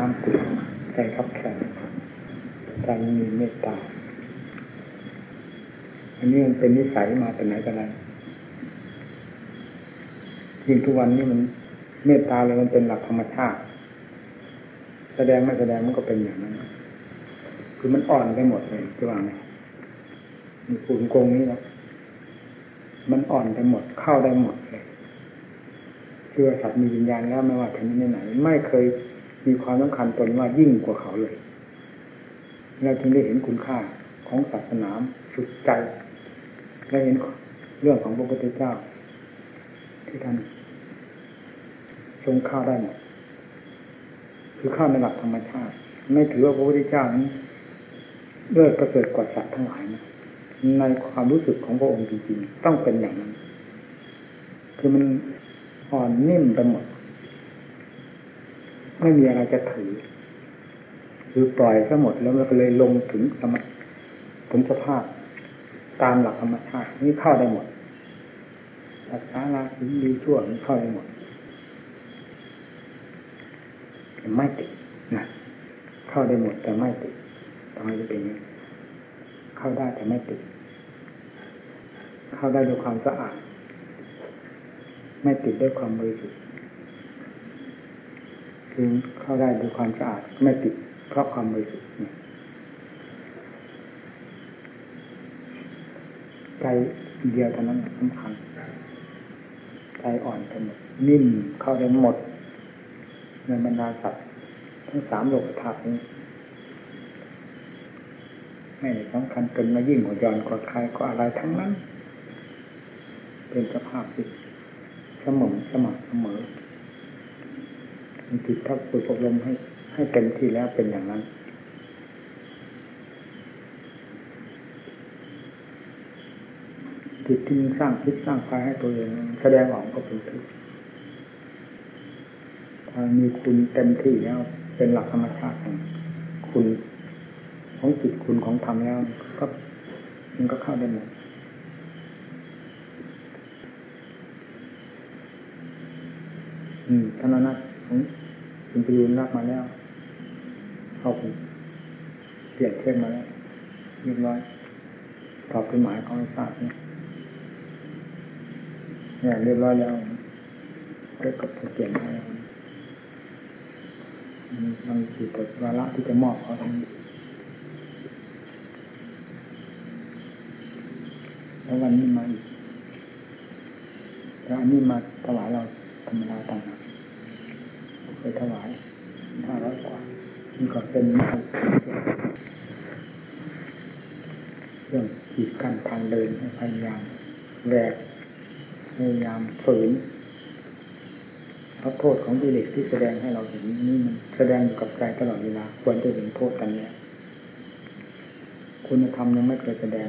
น้ำขุ่นใจครับแข็งใจมีเมตตา อันนี้มันเป็นนิสัยมาแต่ไหนแต่ไรยิ่งทุกวันนี้มันเมตตาเลยมันเป็นหลักธรรมชาติ แสดงไม่แสดงมันก็เป็นอย่างนั้น คือมันอ่อนไปหมดเลยที่ว่าไงมีฝุ่นกงนี้แล้วมันอ่อนไปหมดเข้าได้หมดเลยเชื่อสัตว์มีวิญญาณแล้วไม่ว่าชนิดไหนไม่เคย มีความสำคัญตนว่ายิ่งกว่าเขาเลยเราจึงได้เห็นคุณค่าของศาสนาสุดใจและเห็นเรื่องของพระพุทธเจ้า ที่ท่านทรงข้าได้หมดคือข้าในหลักธรรมชาติ ไม่ถือว่าพระพุทธเจ้านั้นเลิศประเสริฐกว่าสัตว์ทั้งหลายนะในความรู้สึกของพระองค์จริงๆ ต้องเป็นอย่างนั้น คือมันอ่อนนิ่มไปหมด ไม่มีอะไรจะถือ คือปล่อยซะหมดแล้วมันก็เลยลงถึงสมถึงสภาพ ตามหลักธรรมชาตินี่เข้าได้หมดรักษาลาถึงดีชั่วนี่เข้าได้หมดแต่ไม่ติดนะเข้าได้หมดแต่ไม่ติดทำไมจะเป็นอย่างนี้เข้าได้แต่ไม่ติด เข้าได้ด้วยความสะอาด ไม่ติดด้วยความบริสุทธิ์ คือเข้าได้ด้วยความสะอาดไม่ติดเพราะความบริสุทธิ์ใจเดียวเท่านั้นสำคัญใจอ่อนไปหมดนิ่มเข้าได้หมด ในบรรดาสัตว์ทั้งสามโลกธาตุนี้ไม่สำคัญเป็นมายิ่งหัวยอนกว่าใครก็อะไรทั้งนั้น เป็นสภาพที่สมองสมัครเสมอ มันจิตถ้าฝึกอบรมให้ ให้เต็มที่แล้วเป็นอย่างนั้น จิตที่สร้างคิดสร้างไฟให้ตัวเองแสดงออกก็เป็นทุกข์ถ้ามีคุณเต็มที่แล้ว เป็นหลักธรรมชาติของคุณของจิตคุณของธรรมแล้วก็มันก็เข้าได้หมดอืมท่านนัท ของคุณประยูนรับมาแล้ว เข้าไปเปลี่ยนเท่มาแล้วเรียบร้อยตอบเป็นหมายของศาสตร์เนี่ยเนี่ยเรียบร้อยแล้วก็กับเปลี่ยนให้มันจิตวาระที่จะมอบเขาทั้งแล้ววันนี้มาอีกแล้วอันนี้มาถวายเราธรรมดาต่างหาก ถวายห้าร้อยกว่านี่ก็เป็นเรื่องขีดกันทางเดินพยายามแหวกพยายามฝืนเพราะโทษของกิเลสที่แสดงให้เราเห็นนี่มันแสดงอยู่กับใจตลอดเวลาควรจะเห็นโทษกันเนี่ยคุณธรรมยังไม่เคยแสดง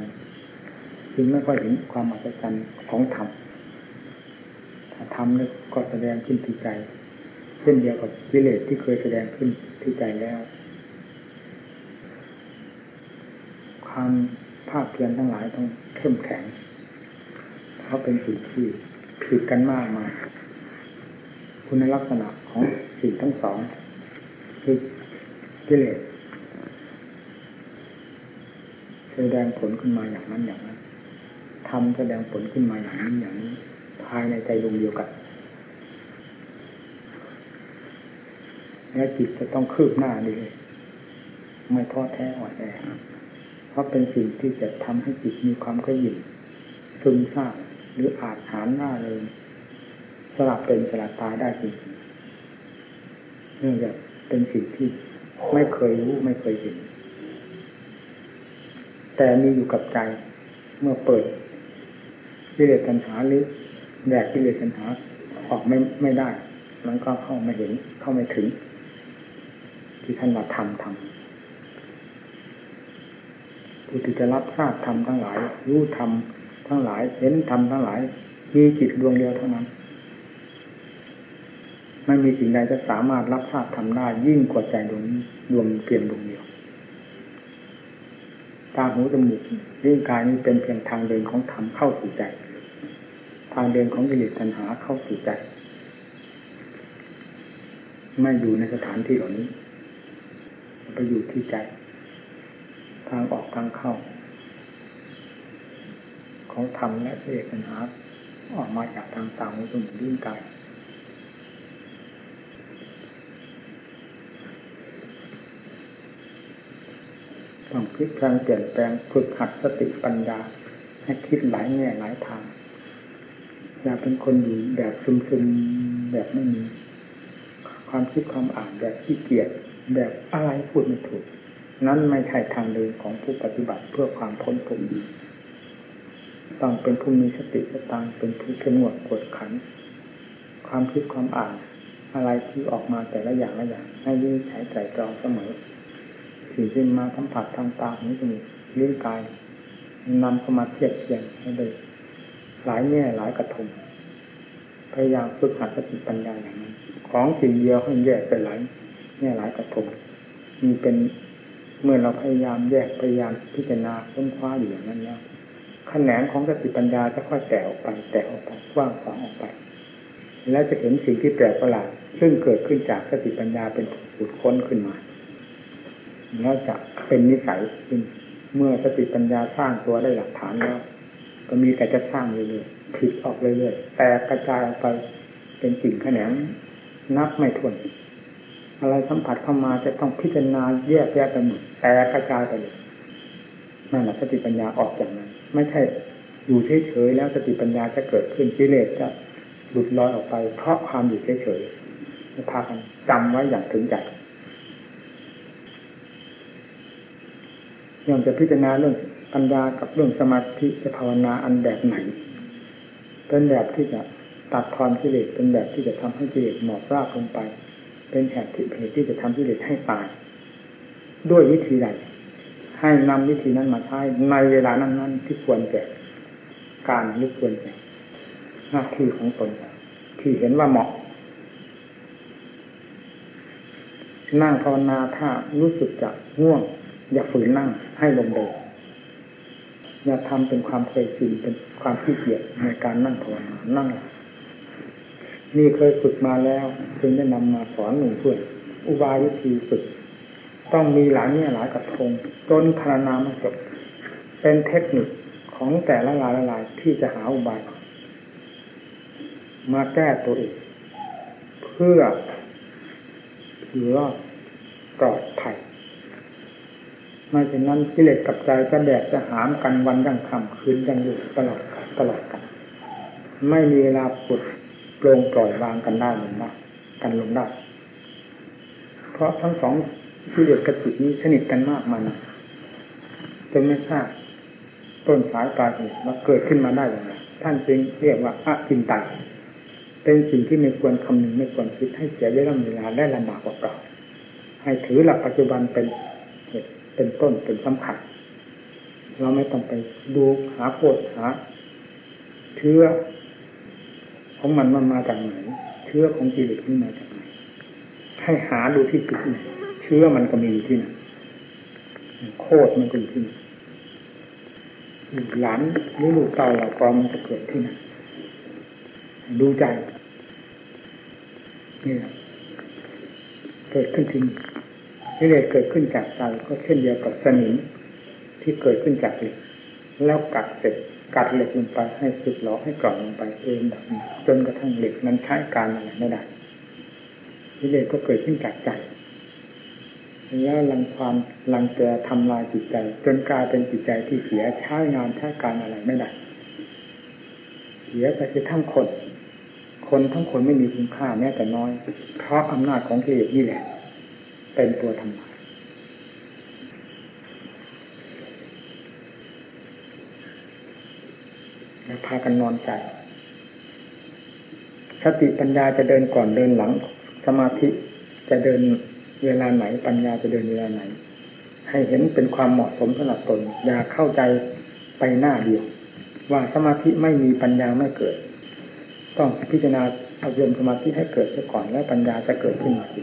จึงไม่ค่อยเห็นความอัศจรรย์ของธรรมถ้าธรรมนี่ก็แสดงขึ้นที่ใจ เช่นเดียวกับกิเลสที่เคยแสดงขึ้นที่ใจแล้ว ความภาคเพียรทั้งหลายต้องเข้มแข็ง เพราะเป็นสิ่งที่ผิดกันมากมา คุณลักษณะของสิ่งทั้งสองคือกิเลสแสดงผลขึ้นมาอย่างนั้นอย่างนั้นทำแสดงผลขึ้นมาอย่างนี้อย่างนี้ ภายในใจดวงเดียวกัน และจิตจะต้องคืบหน้าดีไม่ท้อแท้อ่อนแอเพราะเป็นสิ่งที่จะทำให้จิตมีความกระยิ่มซึมซาบหรืออาจหานหน้าเลยสลับเป็นสลับตายได้จริงเนื่องจากเป็นสิ่งที่ไม่เคยรู้ไม่เคยเห็น แต่มีอยู่กับใจเมื่อเปิดกิเลสตัณหาหรือแดกกิเลสตัณหาออกไม่ไม่ได้ มันก็เข้าไม่เห็นเข้าไม่ถึง ที่ท่านว่าทำทำผู้ที่จะรับทราบธรรมทั้งหลาย รู้ธรรมทั้งหลายเห็นธรรมทั้งหลาย มีจิตดวงเดียวเท่านั้น ไม่มีสิ่งใดจะสามารถรับทราบทำได้ยิ่งกว่าใจดวงดวงเพียงดวงเดียวตาหูจมูกร่างกายนี้เป็นเพียงทางเดินของธรรมเข้าสู่ใจ ทางเดินของกิเลสตัณหาเข้าสู่ใจ ไม่อยู่ในสถานที่เหล่านี้ ไปอยู่ที่ใจ ทางออกทางเข้า ของธรรมและเอกปัญหาออกมาจากทางตาหูจมูกลิ้นกายต้องคิดแปลงเปลี่ยนแปลงฝึกหัดสติปัญญา ให้คิดหลายแง่หลายทาง อย่าเป็นคนอยู่แบบซึมๆแบบไม่มีความคิดความอ่านแบบขี้เกียจ แบบอะไรพูดไม่ถูก นั้นไม่ใช่ทางเดินของผู้ปฏิบัติเพื่อความพ้นทุกข์ต้องเป็นผู้มีสติสตังเป็นผู้เข้มงวดกวดขัน ความคิดความอ่านอะไรที่ออกมาแต่ละอย่างละอย่าง ให้ยิ่งใช้ใจตรองเสมอสิ่งที่มาสัมผัสทางตาหูจมูกลิ้นกายนำเข้ามาเทียบเทียงให้ได้หลายแง่หลายกระทงพยายามฝึกหัดสติปัญญาอย่างนั้น ของสิ่งเดียวให้แยกไปหลาย แง่หลายกระทงมีเป็นเมื่อเราพยายามแยกพยายามพิจารณาค้นคว้าอยู่อย่างนั้นแล้วขแขนงของสติปัญญาจะค่อยแตกออกไปแตกออกไปกว้างขวางออกไป แล้วจะเห็นสิ่งที่แปลกประหลาดซึ่งเกิดขึ้นจากสติปัญญาเป็นผุดค้นขึ้นมาแล้วจะเป็นนิสัยขึ้นเมื่อสติปัญญาสร้างตัวได้หลักฐานแล้ว ก็มีแต่จะสร้างเรื่อยๆผิดออกเรื่อยๆแต่กระจายออกไปเป็นสิ่งแขนงนับไม่ถ้วน อะไรสัมผัสเข้ามาจะต้องพิจารณาแยกแยะไปหมดแต่กระจายไปเลยนั่นแหละสติปัญญาออกจากนั้น ไม่ใช่อยู่เฉยๆแล้วสติปัญญาจะเกิดขึ้นกิเลสจะหลุดลอยออกไป เพราะความอยู่เฉยๆพากันจำไว้อย่างถึงใจย่อมจะพิจารณาเรื่องปัญญากับเรื่องสมาธิจะภาวนาอันแบบไหน เป็นแบบที่จะตัดทอนกิเลสเป็นแบบที่จะทำให้กิเลสหมอบราบลงไป เป็นแหตุเหตุที่จะทำกิเลสให้ตาย ด้วยวิธีใดให้นำวิธีนั้นมาใช้ในเวลานั้นๆที่ควรแก่การหรือควรแก่หน้าที่ของตนที่เห็นว่าเหมาะ นั่งภาวนาถ้ารู้สึกจะง่วง อย่าฝืนนั่งให้ลงเดินอย่าทำเป็นความเคยชินเป็นความขี้เกียจในการนั่งภาวนานั่ง นี่เคยฝึกมาแล้ว จึงได้นำมาสอนหนุ่มเพื่อนอุบายวิธีฝึก ต้องมีหลายเนี่ยหลายกระทงจนพารนามาจบเป็นเทคนิคของแต่ละลายละลายที่จะหาอุบาย มาแก้ตัวเองเพื่ออยู่รอปลอดภัยไม่เช่นนั้นกิเลสกับใจจะแดดจะหามกันวันยังค่ำคืนยังอยู่ตลอดตลอดกัน ไม่มีเวลาปุด ปร่งปล่อยวางกันได้หรือไม่กันลงได้เพราะทั้งสองกิเลสกับจิตนี้สนิทกันมากมันจนไม่ทราบต้นสายปลายเหตุว่าเกิดขึ้นมาได้อย่างไรท่านจึงเรียกว่าอะจินตัเป็นสิ่งที่ไม่ควรคำนึงไม่ควรคิดให้เสียเวลาเวลาได้ลำบากกว่าเก่าให้ถือหลักปัจจุบันเป็นเป็นต้นเป็นสำคัญเราไม่ต้องไปดูหาโคตรหาเชื้อ ของมันมันมาจากไหน เชื้อของกิเลสนี่มาจากไหนให้หาดูที่จุดไหนเชื้อมันก็มีอยู่ที่ไหนโคตรมันก็อยู่ที่ไหนหลานหรือลูกเต่าเรากองมันจะเกิดที่ไหนดูใจนี่แหละเกิดขึ้นจริงกิเลสเกิดขึ้นจากใจก็เช่นเดียวกับสนิมที่เกิดขึ้นจากเหล็กแล้วกัดเสร็จ กัดเหล็กลงไปให้สึกหลอให้กร่อนลงไปเองแบบนี้จนกระทั่งเหล็กนั้นใช้การอะไรไม่ได้กิเลสก็เกิดขึ้นจากใจแล้วลังความลังแกทำลายจิตใจ จนกลายเป็นจิตใจที่เสียใช้งานใช้การอะไรไม่ได้เสียไปทั้งคน คนทั้งคนไม่มีคุณค่าแม้แต่น้อย เพราะอำนาจของกิเลสนี่แหละ เป็นตัวทำลายแล้วพากันนอนใจ สติปัญญาจะเดินก่อนเดินหลัง สมาธิจะเดินเวลาไหน ปัญญาจะเดินเวลาไหน ให้เห็นเป็นความเหมาะสมสำหรับตน อย่าเข้าใจไปหน้าเดียว ว่าสมาธิไม่มีปัญญาไม่เกิด ต้องพิจารณาเอาเรื่องสมาธิให้เกิดซะก่อนแล้วปัญญาจะเกิดขึ้นมาที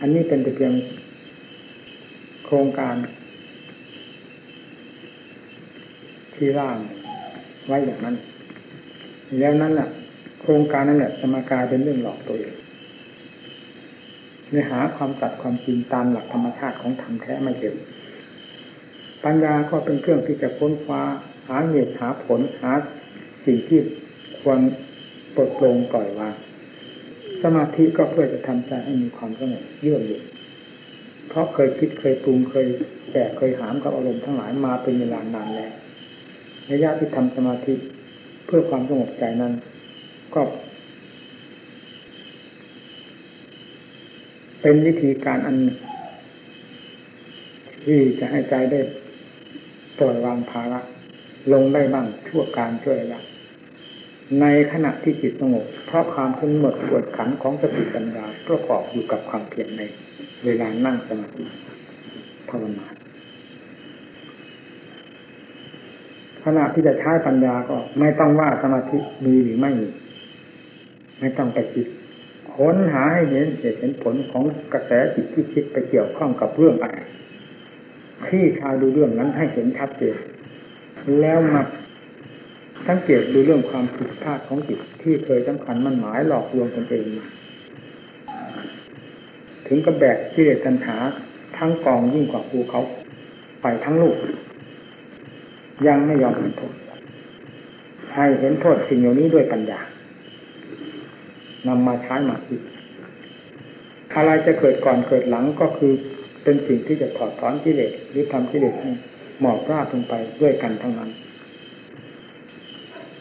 อันนี้เป็นแต่เพียงโครงการที่ร่าง ไว้อย่างนั้น แล้วนั้นแหละโครงการนั้นแหละจะมากลายเป็นเรื่องหลอกตัวเองเนื้อหาความตัดความจริงตามหลักธรรมชาติของธรรมแท้ไม่เห็นปัญญาก็เป็นเครื่องที่จะค้นคว้าหาเหตุหาผลหาสิ่งที่ควรปลดปลงปล่อยวางสมาธิก็เพื่อจะทำใจให้มีความสงบเยือกเย็นเพราะเคยคิดเคยปรุงเคยแตกเคยหามกับอารมณ์ทั้งหลายมาเป็นเวลานานแล้ว ระยะที่ทำสมาธิเพื่อความสงบใจนั้น ก็ เป็นวิธีการอัน ที่จะให้ใจได้ปล่อยวางภาระ ลงได้บ้างชั่วการช่วยระยะในขณะที่จิตสงบเพราะความสงบปวดขันของสติปัญญาประกอบอยู่กับความเพียรในเวลานั่งสมาธิภาวนา ขณะที่จะใช้ปัญญาก็ไม่ต้องว่าสมาธิมีหรือไม่มี ไม่ต้องไปคิดค้นหาให้เห็นเหตุเห็นผลของกระแสจิตที่คิดไปเกี่ยวข้องกับเรื่องอะไรคลี่คายดูเรื่องนั้นให้เห็นชัดเจนแล้วมาสังเกตดูเรื่องความผิดพลาดของจิตที่เคยสำคัญมันหมายหลอกลวงตนเองมาถึงกับแบกที่เลสตัญหาทั้งกองยิ่งกว่าภูเขาไปทั้งลูก ยังไม่ยอมเห็นโทษให้เห็นโทษสิ่งเหล่านี้ด้วยปัญญานำมาใช้มาคิดอะไรจะเกิดก่อนเกิดหลังก็คือเป็นสิ่งที่จะถอดถอนกิเลสหรือทำกิเลสให้หมอบราบลงไปด้วยกันทั้งนั้น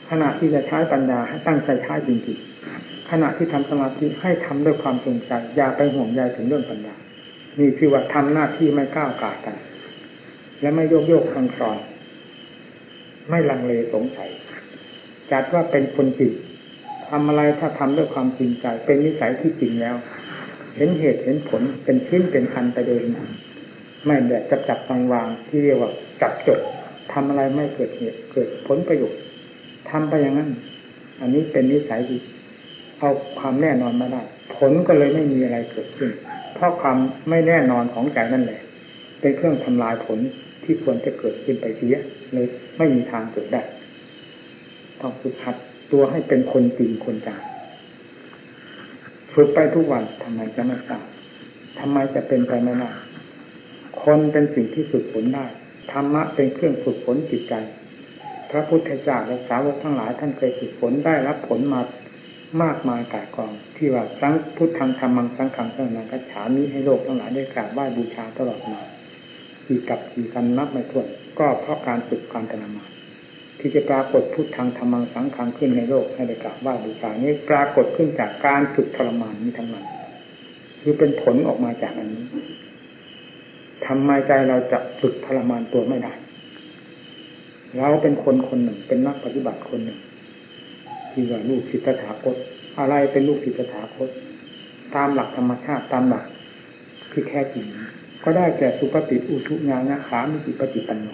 ขณะที่จะใช้ปัญญาให้ตั้งใจใช้จริงๆขณะที่ทำสมาธิให้ทำด้วยความสงใจอย่าไปห่วงใยถึงเรื่องปัญญานี่คือว่าทำหน้าที่ไม่ก้าวกายกัน และไม่โยกโยกทางคลอน ไม่ลังเลสงสัยจัดว่าเป็นคนจริงทำอะไรถ้าทำด้วยความจริงใจ เป็นนิสัยที่จริงแล้ว เห็นเหตุเห็นผลเป็นชิ้นเป็นคันไปโดยลไม่แบบจับจับวางวางที่เรียกว่าจับจดทำอะไรไม่เกิดเหตุเกิดผลประโยชน์ทำไปอย่างนั้น อันนี้เป็นนิสัยที่เอาความแน่นอนมาได้ ผลก็เลยไม่มีอะไรเกิดขึ้น เพราะความไม่แน่นอนของใจนั่นแหละ เป็นเครื่องทำลายผลที่ควรจะเกิดขึ้นไปเสียเลย ไม่มีทางเกิดได้ ต้องฝึกหัดตัวให้เป็นคนจริงคนจังฝึกไปทุกวันทำไมจะไม่ทราบทำไมจะเป็นไปไม่ได้คนเป็นสิ่งที่ฝึกฝนได้ธรรมะเป็นเครื่องฝึกฝนจิตใจ พระพุทธเจ้าและสาวกทั้งหลายท่านเคยฝึกฝนได้รับผลมามากมายกายกอง ที่ว่าสังพุทธังธรรมังสังฆังสังนังกัจฉามิให้โลกทั้งหลายได้กราบไหว้บูชาตลอดมากี่กับกี่กันนับไม่ถ้วน ก็เพราะการฝึกการทรมานที่จะปรากฏพุทธังธรรมังสังขังขึ้นในโลกให้ได้กราบไหว้บูชานี้ปรากฏขึ้นจากการฝึกทรมานนี้ทั้งนั้นคือเป็นผลออกมาจากอันนี้ทำไมใจเราจะฝึกทรมานตัวไม่ได้ เราเป็นคนคนหนึ่งเป็นนักปฏิบัติคนหนึ่งที่ว่าลูกศิษย์ถาคต อะไรเป็นลูกศิษย์ถาคต ตามหลักธรรมชาติตามหลักที่แค่จริง ก็ได้แก่สุปฏิอุทุญาณขามิจิปฏิปันโน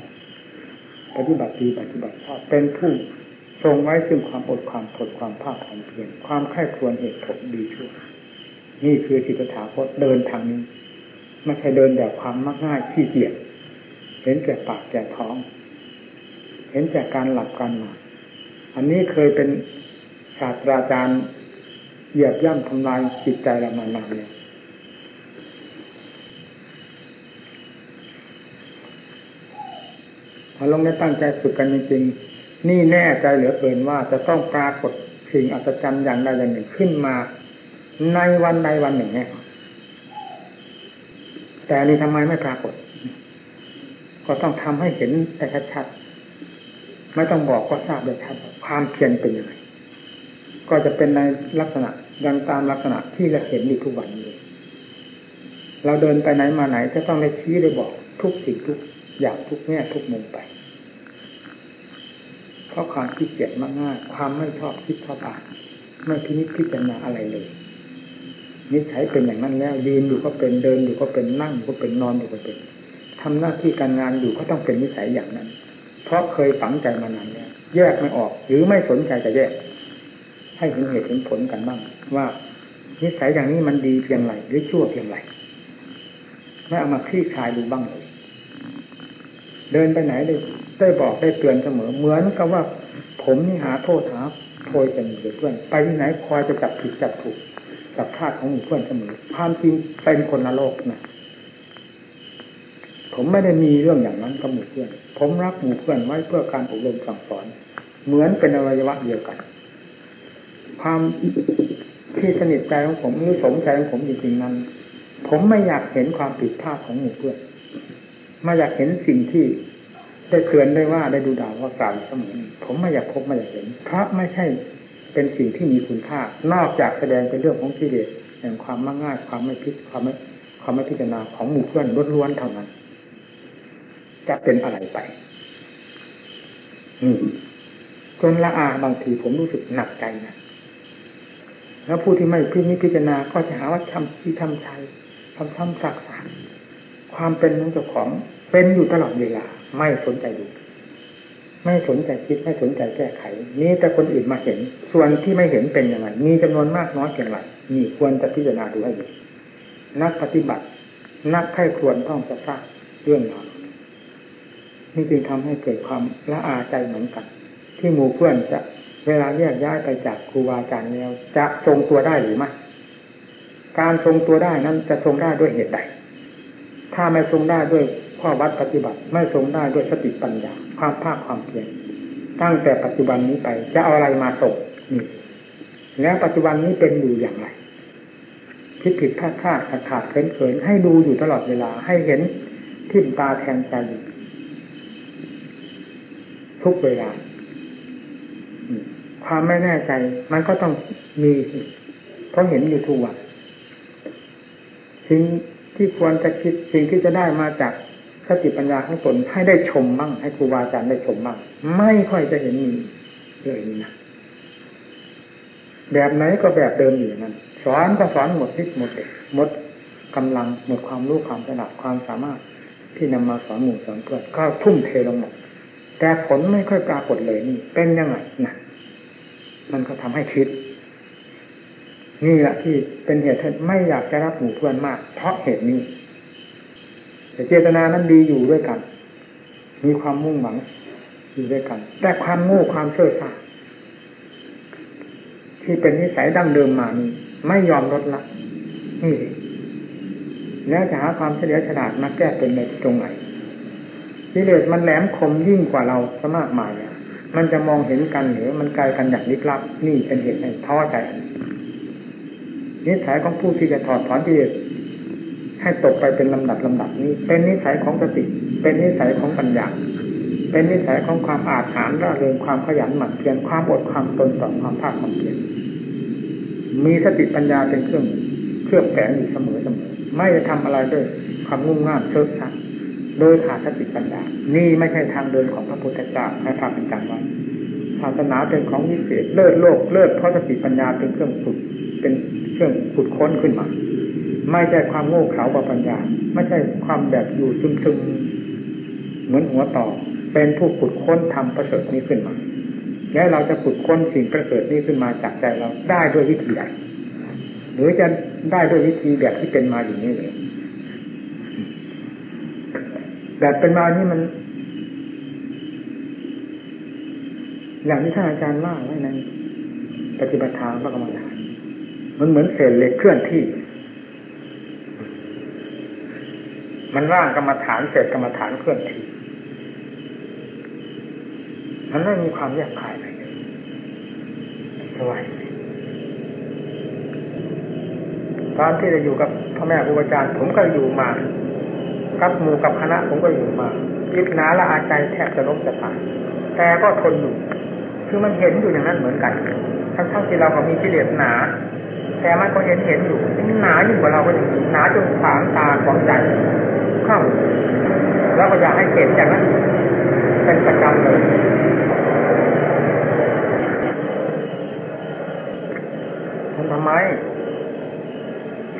ปฏิบัติดีปฏิบัติชอบเป็นผู้ทรงไว้ซึ่งความอดความทนความภาคความเพียรความแค่ควรเหตุผลดีชั่ว นี่คือสิทธาคตเดินทางนี้ไม่ใช่เดินแบบความมักง่ายขี้เกียจเห็นแก่ปากแก่ท้อง เห็นแก่การหลับการนอนอันนี้เคยเป็นศาสตราจารย์เหยียบย่ำทำลายจิตใจเรามานานเลย อลงได้ตั้งใจฝึกกันจริงๆนี่แน่ใจเหลือเกินว่าจะต้องปรากฏสิ่งอัศจรรย์อย่างใดอย่างหนึ่งขึ้นมา ในวันใดวันหนึ่งแน่แต่นี่ทำไมไม่ปรากฏ ก็ต้องทำให้เห็นแต่ชัดๆไม่ต้องบอกก็ทราบได้ชัดความเพียรเป็นยังไงก็จะเป็นในลักษณะดังตามลักษณะที่เราเห็นอยู่ทุกวันนี้เราเดินไปไหนมาไหนจะต้องได้ชี้ได้บอกทุกสิ่งทุก อย่างทุกแง่ทุกมุมไป เพราะความขี้เกียจมากง่ายความไม่ชอบคิดชอบอ่านไม่พินิจพิจารณาอะไรเลย นิสัยเป็นอย่างนั้นแล้วยืนอยู่ก็เป็นเดินอยู่ก็เป็นนั่งอยู่ก็เป็นนอนอยู่ก็เป็นทำหน้าที่การงานอยู่ก็ต้องเป็นนิสัยอย่างนั้น เพราะเคยฝังใจมานานแล้วแยกไม่ออก หรือไม่สนใจจะแยก ให้เห็นเหตุเห็นผลกันบ้าง ว่านิสัยอย่างนี้มันดีเพียงไรหรือชั่วเพียงไรไม่เอามาคลี่คลายดูบ้างเลย เดินไปไหนได้ได้บอกได้เตือนเสมอ เหมือนกับว่าผมนี่หาโทษหาโทยกันอยู่เพื่อน ไปที่ไหนคอยจะจับผิดจับถูกกับธาตุของหมู่เพื่อนเสมอความจริงเป็นคนละโลกนะผมไม่ได้มีเรื่องอย่างนั้นกับหมู่เพื่อน ผมรักหมู่เพื่อนไว้เพื่อการอบรมสั่งสอน เหมือนเป็นอวัยวะเดียวกัน ความที่สนิทใจของผมหรือสมใจของผมจริงๆนั้น ผมไม่อยากเห็นความผิดพลาดของหมู่เพื่อน ไม่อยากเห็นสิ่งที่ได้เตือนได้ว่าได้ดูดาวว่ากล่าวเสมอผมไม่อยากพบไม่อยากเห็นเพราะไม่ใช่เป็นสิ่งที่มีคุณค่า นอกจากแสดงเป็นเรื่องของกิเลสแห่งความมั่งง่ายความไม่พิจความไม่ความไม่พิจารณาของหมู่เพื่อนล้วนๆเท่านั้น จะเป็นอะไรไปอืจนละอาบางทีผมรู้สึกหนักใจนะแล้วผู้ที่ไม่พิพิจารณาก็จะหาว่าทำที่ทำชัยทำซ้ำซากสาร ความเป็นของเจ้าของ เป็นอยู่ตลอดเวลาไม่สนใจดูไม่สนใจคิดไม่สนใจแก้ไขนี่แต่คนอื่นมาเห็น ส่วนที่ไม่เห็นเป็นยังไงมีจำนวนมากน้อยเพียงไรนี่ควรจะพิจารณาดูให้ดีนักปฏิบัติ นักไข้ควรต้องจะทราบเรื่องราวนี่จึงทำให้เกิดความละอาใจเหมือนกัน ที่หมู่เพื่อนจะ เวลาแยกย้ายไปจากครูบาอาจารย์แล้วจะทรงตัวได้หรือไม่การทรงตัวได้นั้นจะทรงได้ด้วยเหตุใด ถ้าไม่ทรงได้ด้วยข้อวัดปฏิบัติ ไม่ทรงได้ด้วยสติปัญญา ความภาคความเพียรตั้งแต่ปัจจุบันนี้ไป จะเอาอะไรมาส่งนี่แล้วปัจจุบันนี้เป็นอยู่อย่างไรผิดผิดพลาดพลาดขาดขาดเขินเขินให้ดูอยู่ตลอดเวลา ให้เห็นทิ่มตาแทงใจทุกเวลา ความไม่แน่ใจ มันก็ต้องมี เพราะเห็นอยู่ทุกวันสิ่ง ที่ควรจะคิดสิ่งที่จะได้มาจากสติปัญญาของตนให้ได้ชมบ้างให้ครูบาอาจารย์ได้ชมบ้างไม่ค่อยจะเห็นมีเลยนะแบบไหนก็แบบเดิมอยู่นั้นสอนก็สอนหมดทิศหมดเด็กหมดกำลังหมดความรู้ความถนัดความสามารถ ที่นำมาสอนหมู่สอนเพื่อนก็ทุ่มเทลงหมดแต่ผลไม่ค่อยปรากฏเลยนี่ เป็นยังไงนะมันก็ทำให้คิด นี่แหละที่เป็นเหตุที่ไม่อยากจะรับหมู่เพื่อนมาก เพราะเหตุนี้ แต่เจตนานั้นดีอยู่ด้วยกัน มีความมุ่งหวังอยู่ด้วยกัน แต่ความโง่ความเสื่อซาที่เป็นนิสัยดั้งเดิมมานี้ไม่ยอมลดละนี่แล้วจะหาความเฉลียวฉลาดมาแก้เป็นในตรงไหนกิเลสมันแหลมคมยิ่งกว่าเราสมากมายมันจะมองเห็นกันหรือมันไกลกันอย่างลึกลับนี่เป็นเหตุให้ท้อใจ นิสัยของผู้ที่จะถอดถอนกิเลสให้ตกไปเป็นลำดับลำดับนี้ เป็นนิสัยของสติ เป็นนิสัยของปัญญา เป็นนิสัยของความอาถรรพ์ร่าเริงความขยันหมั่นเพียรความอดความตนต่อความภาคความเพียรมีสติปัญญาเป็นเครื่องเครื่องแฝงอยู่เสมอเสมอไม่จะทำอะไรด้วยความงุ่มง่ามเชิดชัดโดยขาดสติปัญญา นี่ไม่ใช่ทางเดินของพระพุทธเจ้าให้พาเป็นจำไว้ศาสนาเป็นของวิเศษเลิศโลกเลิศเพราะสติปัญญาเป็นเครื่องขุดเป็น รื่องขุดค้นขึ้นมา ไม่ใช่ความโง่เขลาบาปัญญา ไม่ใช่ความแบบอยู่ซึมซึมเหมือนหัวต่อ เป็นผู้ขุดค้นทำประเสริฐนี้ขึ้นมา และเราจะขุดค้นสิ่งประเสริฐนี้ขึ้นมาจากใจเราได้ด้วยวิธีใดหรือจะได้ด้วยวิธีแบบที่เป็นมาอย่างนี้เลยแบบเป็นมานี่มัน อย่างที่ท่านอาจารย์ว่าไว้ในปฏิบัติทางพระกรรมฐาน มันเหมือนเศษเหล็กเคลื่อนที่ มันว่างกรรมฐานเศษกรรมฐานเคลื่อนที่ มันไม่มีความแยกขายอะไรเลยสบายตอนที่จะอยู่กับพ่อแม่ครูอาจารย์ ผมก็อยู่มากับหมู่กับคณะผมก็อยู่มายิดนาละอาใจแทบจะล้มจะตายแต่ก็ทนอยู่ คือมันเห็นอยู่อย่างนั้นเหมือนกัน ทั้งๆที่เราก็มีกิเลสหนา แต่มันก็เห็นเห็นอยู่หนาอยิ่งกว่าเราก็อย่างนี้หนาจนขวางตาขวางใจเข้าแล้วก็อยากให้เห็นอย่างนั้นเป็นประจำเลยทำทำไม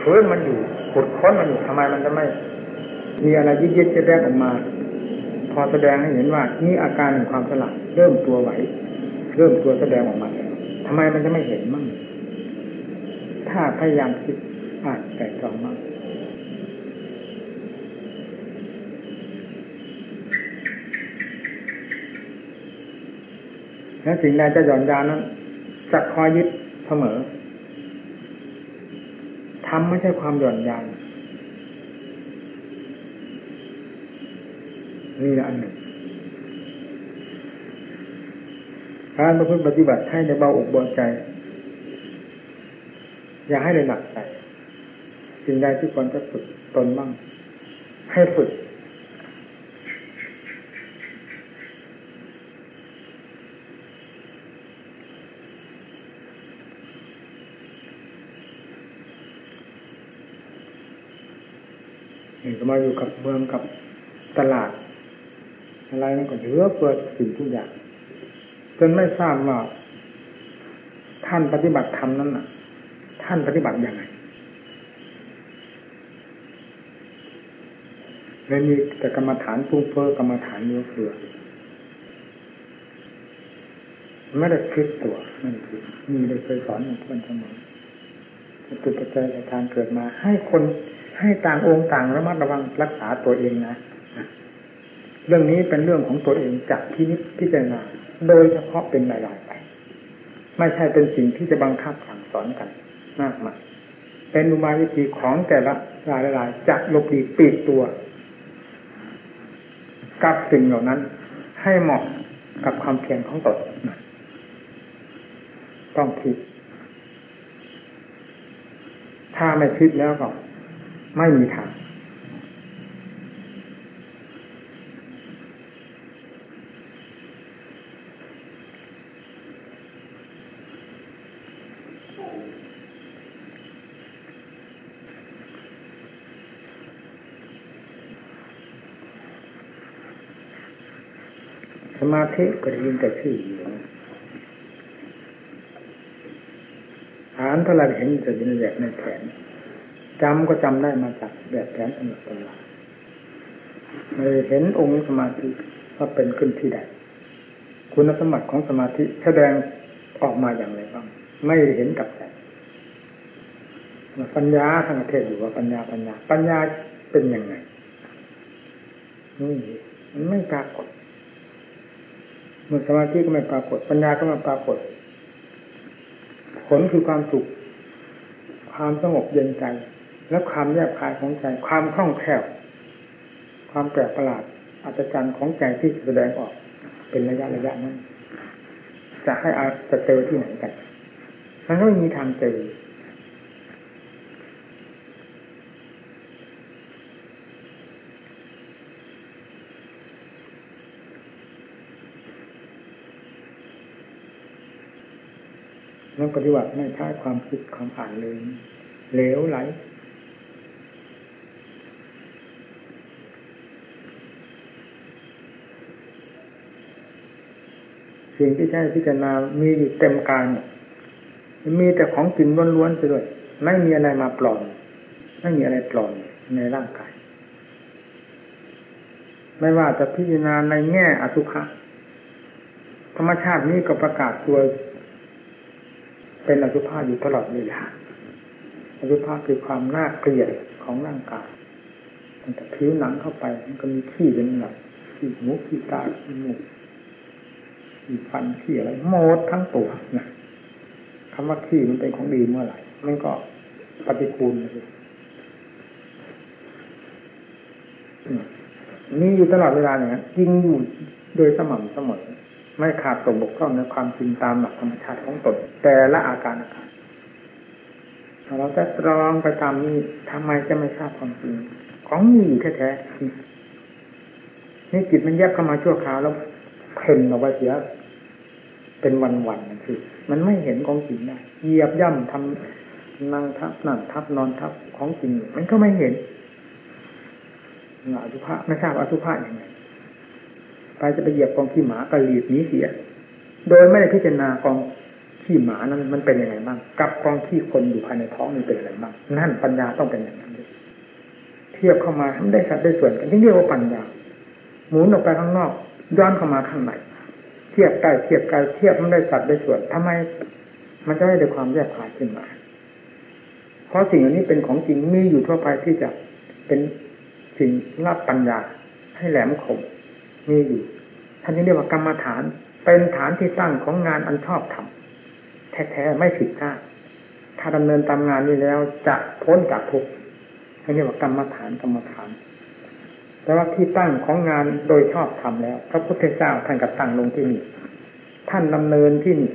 ฟื้นมันอยู่ขุดค้นมันอยู่ทำไมมันจะไม่ มีอะไรยิดยิดจะแยกออกมา พอแสดงให้เห็นว่านี่อาการของความสลัดเริ่มตัวไหว เริ่มตัวแสดงออกมาแล้วทำไมมันจะไม่เห็นมั่ง ถ้าพยายามคิดอ่านแต่ตรองมั่งและสิ่งใดจะหย่อนยานนั้นจะคอยยึดเสมอทำไม่ใช่ความหย่อนยานนี่แหละอันหนึ่งการประพฤติปฏิบัติให้ในเบาอกเบาใจ อย่าให้ได้หนักใจสิ่งใดที่ควรจะฝึกตนบ้างให้ฝึก นี่ก็มาอยู่กับเมืองกับตลาด อะไรนั่นก็เยอะเปิดสิ่งทุกอย่างจนไม่ทราบว่าท่านปฏิบัติธรรมนั้นน่ะ ท่านปฏิบัติอย่างไรเลยมีแต่กรรมฐานฟุ้งเฟ้อกรรมฐานเนื้อเฟือไม่ได้คิดตัวนั่นคือมีได้เคยสอนเพื่อนเสมอจุดปัจจัยในทางเกิดมา ให้คนให้ต่างองค์ต่างระมัดระวังรักษาตัวเองนะเรื่องนี้เป็นเรื่องของตัวเองจากที่นิพิจารณาโดยเฉพาะเป็นรายๆไป ไม่ใช่เป็นสิ่งที่จะบังคับสั่งสอนกัน มากมายเป็นอุบายวิธีของแต่ละรายรายจะลบดีปีกตัว กับสิ่งเหล่านั้น ให้เหมาะกับความเพียรของตนต้องคิด ถ้าไม่คิดแล้วก็ไม่มีทางส มาธิก็ได้ยินแต่ชื่ออยู่ฐานเท่าไรเห็นแต่ในแบบในแผนจำก็จำได้มาจากแบบแผนตำรับตำราเห็นองค์สมาธิว่าเป็นขึ้นที่ใดคุณสมบัติของสมาธิแสดงออกมาอย่างไรบ้าง ไม่เห็นกับใจปัญญาทางประเทศอยู่ว่าปัญญาปัญญา ปัญญาเป็นยังไงนี่มันไม่ปรากฏ มื่อสมาธิก็ไม่ปรากฏปัญญาก็ไม่ปรากฏ ผลคือความสุขความสงบเย็นใจ และความแยบคายของใจ ความคล่องแคล่วความแปลกประหลาดอัศจรรย์ของใจที่แสดงออก เป็นระยะระยะนั้นจะให้อาจะเจอที่ไหนกันมันก็ไม่มีทางเจอ นักปฏิบัติไม่ใช้ความคิดความอ่านเลยเหลวไหลสิ่งที่ใช้พิจารณามีอยู่เต็มกายมีแต่ของจริงล้วนๆไปด้วย ไม่มีอะไรมาปลอมไม่มีอะไรปลอมในร่างกาย ไม่ว่าจะพิจารณาในแง่อสุภะธรรมชาตินี้ก็ประกาศตัว เป็นอสุภะอยู่ตลอดเวลาอสุภะคือความน่าเกลียดของร่างกายตั้งแต่ผิวหนังเข้าไปมันก็มีขี้เป็นหลักขี้หูขี้ตาขี้มูกขี้ฟันขี้อะไรหมดทั้งตัวนะคำว่าขี้มันเป็นของดีเมื่อไหร่มันก็ปฏิคูลเลยนี่อยู่ตลอดเวลาเนี่ยจริงอยู่โดยสม่ำเสมอ ไม่ขาดตกบกพร่องในความจริงตามหลักธรรมชาติของตนแต่ละอาการอาการเราจะลองไปตามนี้ทำไมจะไม่ทราบความจริงของมีอยู่แท้ๆนี่จิตมันแยกเข้ามาชั่วคราวแล้วเพ่นออกไปเสียเป็นวันๆคือ มันไม่เห็นของจริงได้เหยียบย่ำทำนั่งทับนั่งทับนอนทับของจริงมันก็ไม่เห็นอสุภะไม่ทราบอสุภะยังไง ไปจะไปเหยียบกองขี้หมากระลีบนี้เสีย โดยไม่ได้พิจารณากองขี้หมานั้นมันเป็นยังไงบ้างกับกองขี้คนอยู่ภายในท้องมันเป็นอะไรบ้างนั่นปัญญาต้องเป็นอย่างนั้นเทียบเข้ามามันได้สัดได้ส่วนกันที่เรียกว่าปัญญาหมุนออกไปข้างนอก ย้อนเข้ามาข้างในเทียบใกล้เทียบไกลเทียบมันได้สัดได้ส่วนทำไม มันจะได้ได้ความแยกขายขึ้นมา เพราะสิ่งอันนี้เป็นของจริงมีอยู่ทั่วไปที่จะเป็นสิ่งรับปัญญาให้แหลมคม มีอยู่ท่านนี้เรียกว่ากรรมฐาน เป็นฐานที่ตั้งของงานอันชอบทำแท้ๆไม่ผิดพลาดถ้าดำเนินตามงานนี้แล้วจะพ้นจากทุกข์เรียกว่ากรรมฐานกรรมฐานแต่ว่าที่ตั้งของงานโดยชอบทำแล้ว พระพุทธเจ้าท่านก็ตั้งลงที่นี่ท่านดำเนินที่นี่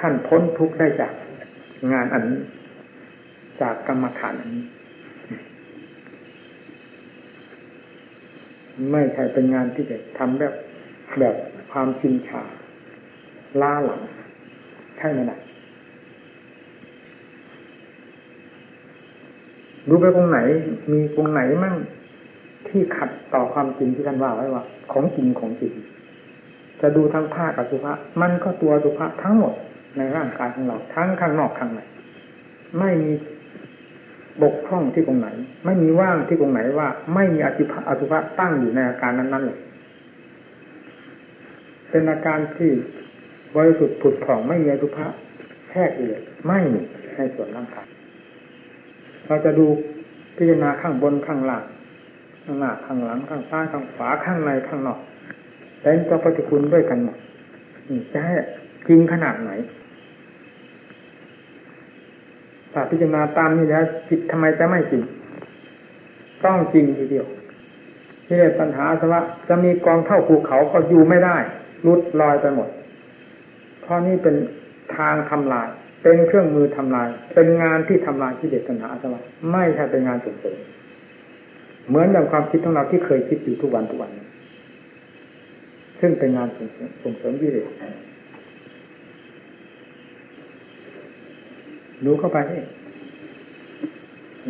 ท่านพ้นทุกข์ได้จากงานอันนี้จากกรรมฐานอันนี้ ไม่ใช่เป็นงานที่จะทำแบบแบบความชินชาล้าหลังใช่ไหมนะดูไปตรงไหน มีตรงไหนมั่งที่ขัดต่อความจริงที่ท่านว่าไว้ว่า ของจริงของจริง จะดูทั้งภาคอสุภะมันก็ตัวสุภะทั้งหมดในร่างกายของเราทั้งข้างนอกข้างในไม่มี บกพร่องที่ตรงไหน ไม่มีว่างที่ตรงไหนว่า ไม่มีอสุภะอสุภะตั้งอยู่ในอาการนั้นๆเลยเป็นอาการที่บริสุทธิ์ผุดผ่องไม่มีอสุภะแทรกเลยไม่มีในส่วนร่างกายเราจะดูพิจารณาข้างบนข้างล่างข้างหน้าข้างหลังข้างซ้ายข้างขวาข้างในข้างนอกเป็นตัวปฏิคุณด้วยกันหมดจะให้จริงขนาดไหน ถ้าพิจารณาตามนี้แล้วจิตทำไมจะไม่จริง ต้องจริงทีเดียวที่เรียปัญหาสว่าจะมีกองเท่าภูเขาก็อยู่ไม่ได้ลุดลอยไปหมด เพราะนี่เป็นทางทำลาย เป็นเครื่องมือทำลาย เป็นงานที่ทำลายที่เด็ดปัญหาสว่าไม่ใช่เป็นงานส่งเสริมเหมือนอย่างความคิดของเราที่เคยคิดอยู่ทุกวันทุกวัน ซึ่งเป็นงานส่งเสริมส่งเสริมที่เด็ด ดูเข้าไป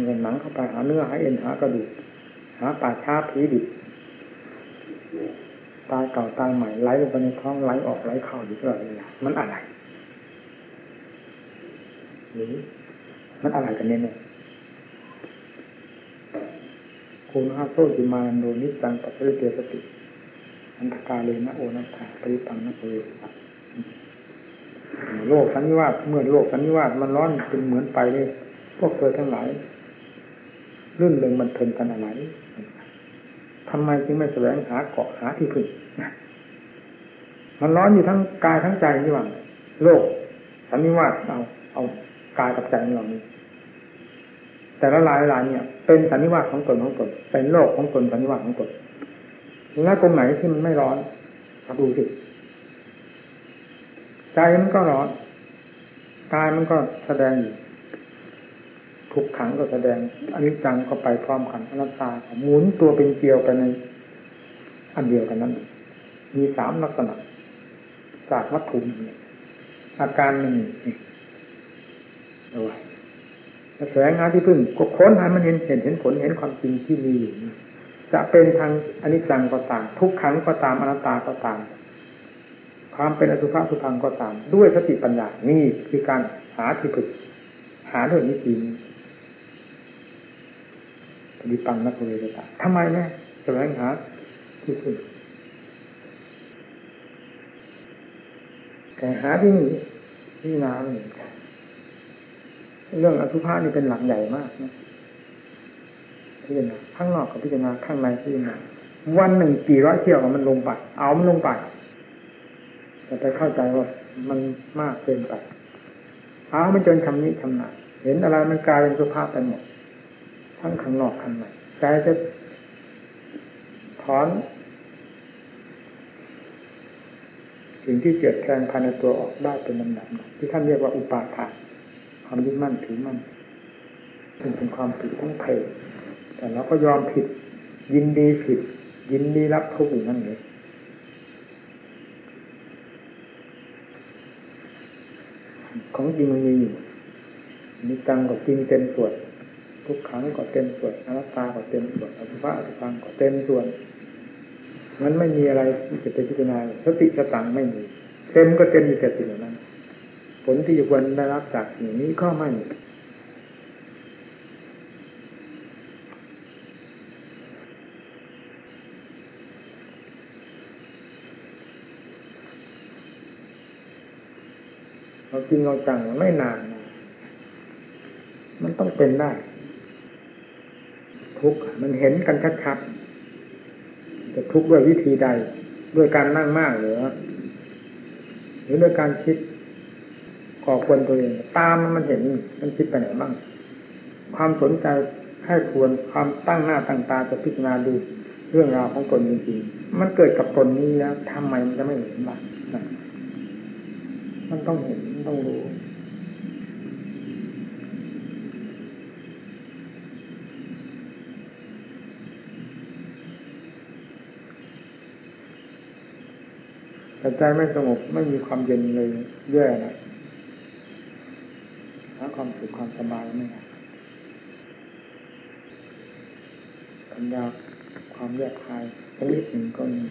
เงินหนังเข้าไปหาเนื้อหาเอ็นหากระดูกหาป่าช้าผีดิบตายเก่าตายใหม่ไหลลงไปในท้องไหลออกไหลเข้าอยู่ตลอดเวลามันอะไรหรือมันอะไรกันเนี่ยเนี่ยคุณฮาโซจิมาโนนิจังปัจจิเตสติ อันตกาเลนะโอนัตถาปริปังนะโย โลกสันนิวาสเมื่อโลกสันนิวาสมันร้อนเป็นเหมือนไปเลยพวกเธอทั้งหลายรื่นเริงมันเทินกันอะไรทำไมจึงไม่แสวงหาเกาะหาที่พึ่งมันร้อนอยู่ทั้งกายทั้งใจนี่หว่าโลกสันนิวาสเอา เอากายกับใจนี่หว่านี้แต่ละลายลายเนี่ย เป็นสันนิวาสของตนของตนเป็นโลกของตนสันนิวาสของตนแล้วตรงไหนที่มันไม่ร้อนดูสิ ใจมันก็ร้อนกายมันก็แสดงอยู่ทุกขังก็แสดงอันนี้จังก็ไปพร้อมกันอนัตตาหมุนตัวเป็นเกลียวไปในอันเดียวกันนั้น มีสามลักษณะจากวัตถุอาการหนึ่งเอาไว้แสงงาที่พึ่งก็ค้นให้มันเห็นเห็นเห็นผลเห็นความจริงที่มีอยู่จะเป็นทางอนิจจังก็ตามทุกขังก็ตามอนัตตาก็ตาม ความเป็นอสุภะสุพังก็ตาม ด้วยสติปัญญานี่คือการหาที่พึ่งหาด้วยวิธีนี้ปฏิปังนักเรียนทำไมแม่แสวงหาที่พึ่งแต่หาที่นี่ที่นาเ่เรื่องอสุภะนี่เป็นหลักใหญ่มากนะพิจารณาข้างนอกกับพิจารณาข้างในพิจารณาวันหนึ่งกี่ร้อยเที่ยวมันลงไป เอามันลงไป แต่ไปเข้าใจว่ามันมากเกินไปเอามันจนชำนิชำนาญเห็นอะไรมันกลายเป็นสุภาพไปหมดทั้งข้างนอกข้างในใจจะถอนสิ่งที่เกิดแทงภายในตัวออกได้เป็นลำดับที่ท่านเรียกว่าอุปาทานความยึดมั่นถือมั่นซึ่งเป็นความผิดทั้งเพศแต่เราก็ยอมผิด ยินดีผิด ยินดีรับทุกข์อยู่นั่นเลย ของจริงมันมีอยู่มีจังก็จริงเต็มส่วน ทุกครั้งก็เต็มส่วนอนัตตาก็เต็มส่วนอสุภะอสุพังก็เต็มส่วน มันไม่มีอะไรที่จะเป็นพิจารณาสติสตังไม่มีเต็มก็เต็มอยู่แต่สิ่งนั้น ผลที่ควรได้รับจากสิ่งนี้ก็ไม่มี เราจริงเราจังไม่นาน มันต้องเป็นได้ ทุกมันเห็นกันชัดๆจะทุกด้วยวิธีใด ด้วยการนั่งมากหรือหรือด้วยการคิดก่อควรตัวเอง ตามมันเห็นมันคิดไปไหนบ้าง ความสนใจให้ควรความตั้งหน้าตั้งตาจะพิจารณาดูเรื่องราวของตนจริงๆ มันเกิดกับตนนี้แล้วทำไมมันจะไม่เห็นบ้างมันต้องเห็น ต้องรู้ แต่ใจไม่สงบไม่มีความเย็นเลยแย่นะหาความสุขความสบายไม่ได้ปัญญาความแยกคายชนิดหนึ่งก็มี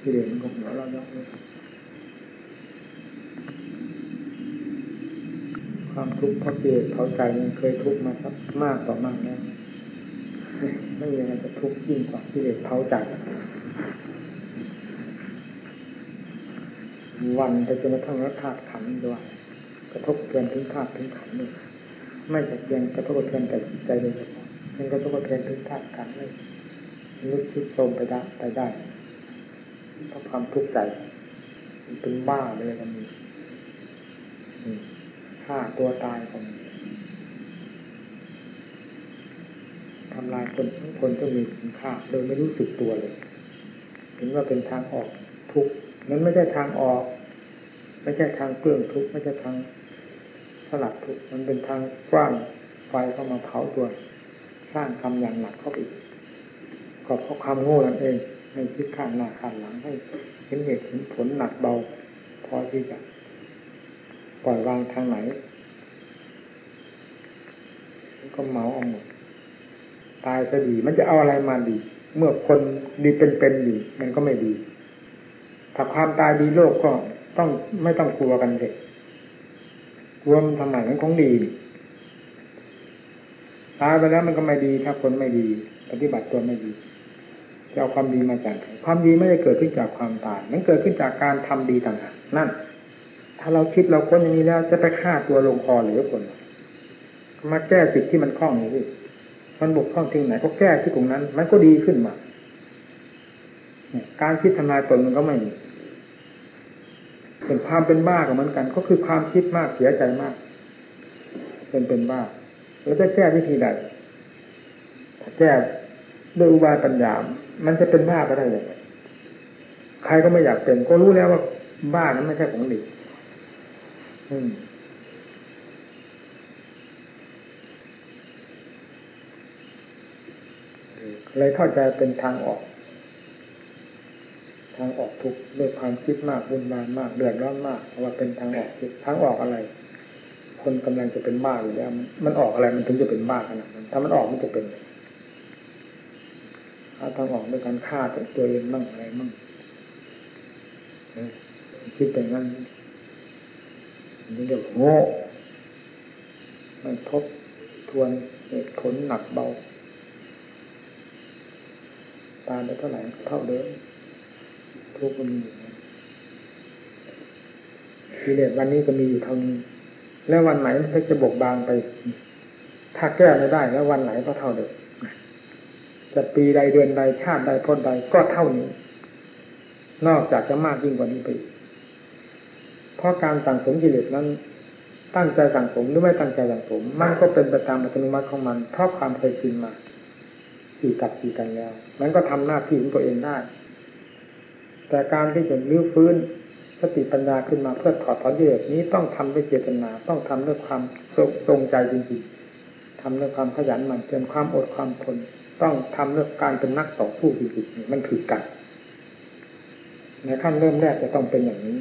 ที่เด่นของหัวเรายกเลย ความทุกข์เพราะเกลียดเขาใจมันเคยทุกข์มาสักมากต่อมากแล้วไม่มีอะไรจะทุกข์ยิ่งกว่าที่เด็ดเผาใจวันไปจนกระทั่งรัธาตุขันด้วยกระทบเทือนถึงธาตุถึงขันด้วยไม่แต่เพียงกระทบเทือนแต่ใจโดยเฉพาะมันกระทบเทือนถึงธาตุขันเลยนึกคิดโทมไปได้ไปได้เพราะความทุกข์ใจมันเป็นบ้าเลยมันมี ฆ่าตัวตายคนทำลายคนทั้งคนก็มีคุณค่าโดยไม่รู้สึกตัวเลยถึงว่าเป็นทางออกทุกนั้นไม่ใช่ทางออก ไม่ใช่ทางเปลื้องทุกไม่ใช่ทางสลัดทุกมันเป็นทางกว้างไฟเข้ามาเผาตัว สร้างกรรมอย่างหนักเข้าไปอีกก็เพราะความโง่นั่นเองให้คิดข้างหน้าข้างหลังให้เห็นเหตุเห็นผลหนักเบา พอที่จะ ปล่อยวางทางไหน ก็เมาเอาหมด ตายจะดีมันจะเอาอะไรมาดี เมื่อคนดีเป็นๆดี มันก็ไม่ดี ถ้าความตายดีโลกก็ต้องไม่ต้องกลัวกันเด็กกลัวมันทำไมมันของดีตายไปแล้วมันก็ไม่ดี ถ้าคนไม่ดี ปฏิบัติตัวไม่ดีจะเอาความดีมาจากความดีไม่ได้เกิดขึ้นจากความตาย มันเกิดขึ้นจากการทำดีต่างหากนั่น ถ้าเราคิดเราค้นอย่างนี้แล้ว จะไปฆ่าตัวลงคอหรือคนมาแก้จิตที่มันคล้องนี่มันบกพร่องที่ไหนก็แก้ที่ตรงนั้น มันก็ดีขึ้นมา การคิดทำลายตนมันก็ไม่มีเป็นความเป็นบ้ากับเหมือนกัน ก็คือความคิดมากเสียใจมาก เป็นเป็นบ้าแล้วจะแก้วิธีใดแก้ด้วยอุบายปัญญา มันจะเป็นบ้าก็ได้เลยใครก็ไม่อยากเป็น ก็รู้แล้วว่าบ้านั้นไม่ใช่ของดี เลยเข้าใจเป็นทางออก ทางออกทุกด้วยความคิดมากบุญบานมากเดือดร้อนมากเพราะว่าเป็นทางออกทางออกอะไร คนกำลังจะเป็นบ้าอยู่แล้วมันออกอะไรมันถึงจะเป็นบ้าขนาดนั้นถ้ามันออกมันจะเป็นถ้าทางออกด้วยการฆ่าตัวเองมั่งอะไรมั่งคิดเป็นงั้น นี่เดี๋ยวโง่มันทบทวนเหตุผลหนักเบา ตายไปเท่าไหร่เท่าเดิมทุกมันมีกิเลสวันนี้ก็มีอยู่เท่านี้ แล้ววันไหนมันจะบกบางไป ถ้าแก้ไม่ได้ แล้ววันไหนก็เท่าเดิมจะปีใดเดือนใดชาติใดพ้นใดก็เท่านี้ นอกจากจะมากยิ่งกว่านี้ไป เพราะการสั่งสมกิเลสนั้นตั้งใจสั่งสมหรือไม่ตั้งใจสั่งสม มันก็เป็นไปตามอัตโนมัติของมันเพราะความเคยชินมาขี่กับขี่กันแล้ว มันก็ทำหน้าที่ของตัวเองได้ แต่การที่จะลื้อฟื้นสติปัญญาขึ้นมาเพื่อถอดถอนกิเลสนี้ต้องทำด้วยเจตนา ต้องทำด้วยความตรงใจจริงๆทำด้วยความขยันหมั่นเพียรความอดความทนต้องทำด้วยการเป็นนักต่อสู้จริงๆมันคือกันในขั้นเริ่มแรกจะต้องเป็นอย่างนี้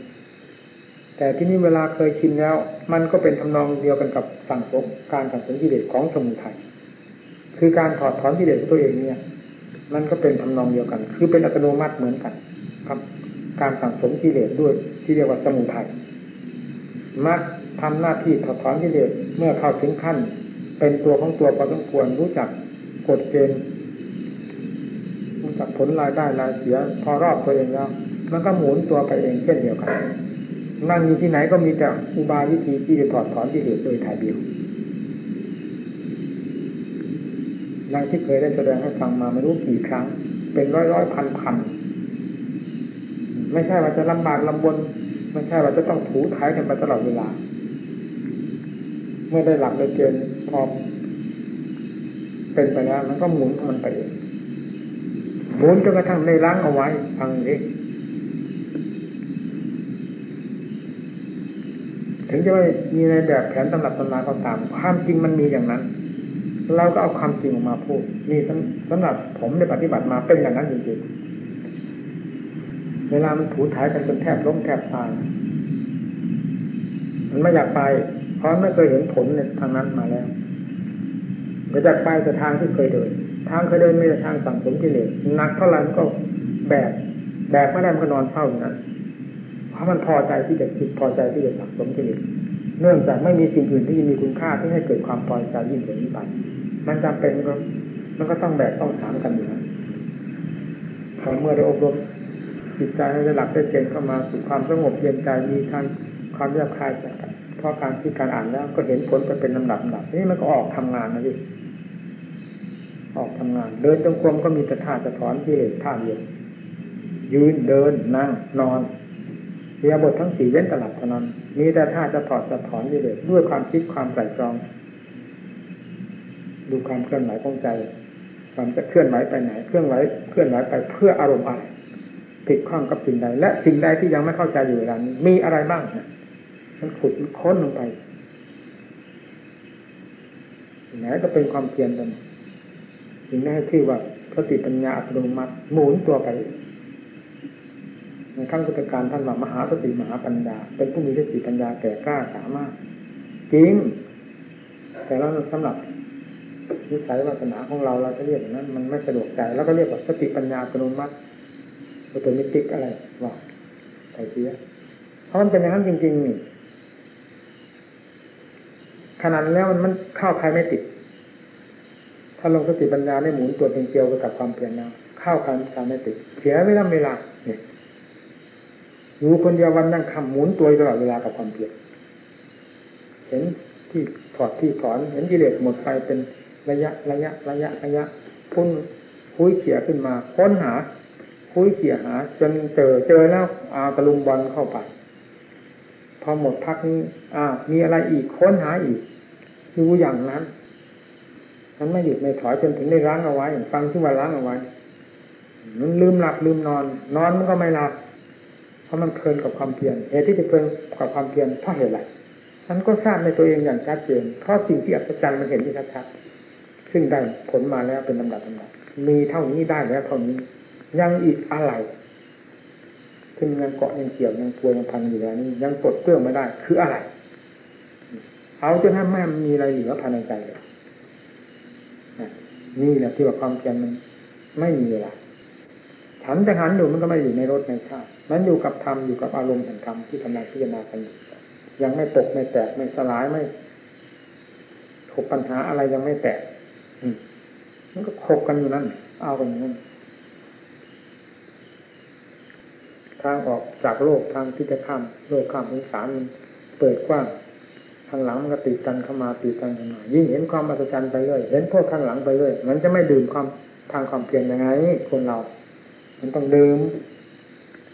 แต่ที่นี้เวลาเคยชินแล้ว มันก็เป็นทำนองเดียวกันกับสั่งสมการสั่งสมกิเลสของสมุทัยคือการถอดถอนกิเลสของตัวเองเนี่ย มันก็เป็นทำนองเดียวกัน คือเป็นอัตโนมัติเหมือนกัน ครับ การสั่งสมกิเลสด้วยที่เรียกว่าสมุทัยมักทำหน้าที่ถอดถอนกิเลสเมื่อเข้าถึงขั้น เป็นตัวของตัวพอสมควรรู้จักกฎเกณฑ์รู้จักผลรายได้รายเสีย พอรอบตัวเองแล้วมันก็หมุนตัวไปเองเช่นเดียวกัน นั่งอยู่ที่ไหนก็มีแต่อุบายวิธีที่จะถอดถอนกิเหลสโดยถ่ายเดียวดังที่เคยได้แสดงให้ฟังมาไม่รู้กี่ครั้ง เป็นร้อยร้อยพันพันไม่ใช่ว่าจะลำบากลำบน ไม่ใช่ว่าจะต้องถูถ่ายกันไปตลอดเวลา เมื่อได้หลักได้เกณฑ์พอเป็นไปแล้วมันก็หมุนของมันไปเองหมุนจนกระทั่งในล้างเอาไว้ฟังนี้ ถึงจะไม่มีในแบบแผนตำรับตำราก็ตาม ความจริงมันมีอย่างนั้น เราก็เอาความจริงออกมาพูด นี่สำหรับผมได้ปฏิบัติมาเป็นอย่างนั้นจริงๆเวลามันถูถ่ายกันจนแทบล้มแทบตายมันไม่อยากไป เพราะไม่เคยเห็นผลในทางนั้นมาแล้วก็อยากไปแต่ทางที่เคยเดิน ทางเคยเดินไม่แต่ทางสั่งสมกิเลสหนักเท่าไหร่ก็แบกแบกไม่ได้มันก็นอนเฝ้าอย่างนั้น เพราะมันพอใจที่จะคิดพอใจที่จะสั่งสมกิเลสเนื่องจากไม่มีสิ่งอื่นที่มีคุณค่าที่ให้เกิดความพอใจยิ่งกว่านี้ไปมันจำเป็นก็มันก็ต้องแบกต้องถามกันอยู่นะพอเมื่อได้อบรมจิตใจให้ได้หลักได้เกณฑ์เข้ามาสู่ความสงบเย็นใจมีทางความเรียบคลายจากเพราะการที่การอ่านแล้วก็เห็นผลไปเป็นลำดับลำดับนี่มันก็ออกทำงานนะพี่ออกทำงาน เดินจงกรมก็มีแต่ท่าจะถอนที่เหตุท่าเดียวยืนเดินนั่งนอน เรียบททั้งสี่เว้นตลับเท่านั้น มีแต่ท่าจะถอดจะถอนที่เหตุด้วยความคิดความใส่จอง ดูความเคลื่อนไหวของใจ ความจะเคลื่อนไหวไปไหน เคลื่อนไหวเคลื่อนไหวไปเพื่ออารมณ์อะไรติดข้องกับสิ่งใด และสิ่งใดที่ยังไม่เข้าใจอยู่เวลานี้มีอะไรบ้างนะมันขุดค้นลงไปไหนก็เป็นความเพียรกันถึงแม้ที่ว่าสติปัญญาอัตโนมัติหมุนตัวไป ในขั้งพุทธการท่านว่ามหาสติมหาปัญญา เป็นผู้มีสติปัญญาแก่กล้าสามารถจริง แต่เราสำหรับนิสัยวาสนาของเราเราจะเรียกอย่างนั้น มันไม่สะดวกใจแล้วก็เรียกว่าสติปัญญาอัตโนมัติออโตมิติกอะไรว่าไทเสียเพราะมันเป็นอย่างนั้นจริงๆนี่ขนาดแล้วมันเข้าใครไม่ติด ถ้าลงสติปัญญาได้หมุนตัวเป็นเกลียวกับความเพียรนะเข้าใครใครไม่ติด เสียไม่ต้องเวลาเนี่ย อยู่คนเดียววันนั่งคำหมุนตัวตลอดเวลากับความเพียรเห็นที่ถอดที่ถอนเห็นกิเลสหมดไปเป็นระยะระยะระยะระยะพุ่นคุยเขี่ยขึ้นมาค้นหาคุยเขี่ยหา จนเจอเจอแล้วอาตะลุมบอลเข้าไป พอหมดพักนี้อ่า มีอะไรอีกค้นหาอีกดูอย่างนั้นมันไม่หยุดไม่ถอยจนถึงได้ล้างเอาไว้ฟังที่ว่าล้างเอาไว้มันลืมหลับลืมนอน นอนมันก็ไม่หลับ ราะมันเพลินกับความเพียรเหตุที่จะเพลินกับความเพียรเพราะเหตุอะไรมันก็ทราบในตัวเองอย่างชัดเจนเพราะสิ่งที่อัศจรรย์มันเห็นที่ชัดๆซึ่งได้ผลมาแล้วเป็นลำดับลำดับมีเท่านี้ได้แล้วเท่านี้ ยังอีกอะไรซึ่งยังเกาะยังเกี่ยวยังพวยยังพันอยู่แล้วนี่ยังปลดเปลื้องไม่ได้ คืออะไร เอาจนถ้าแม่มีอะไรเหลือภายในใจเลยนี่แหละที่ว่าความเพียรมันไม่มีเวลา ฉันจะหันดูมันก็ไม่อยู่ในรถในชาติมันอยู่กับธรรมอยู่กับอารมณ์แห่งธรรมที่ทำงานพิจารณากันยังไม่ตกไม่แตกไม่สลายไม่ถกปัญหาอะไรยังไม่แตกมันก็คบกันอยู่นั่น เอากันอยู่นั่นทางออกจากโลกทางที่จะข้ามโลกข้ามสงสารมันเปิดกว้างข้างหลังมันก็ติดกันเข้ามาติดกันเข้ามายิ่งเห็นความอัศจรรย์ไปเรื่อยเห็นพวกข้างหลังไปเรื่อยมันจะไม่ดื่มความทางความเพียรยังไง คนเรา มันต้องดื่ม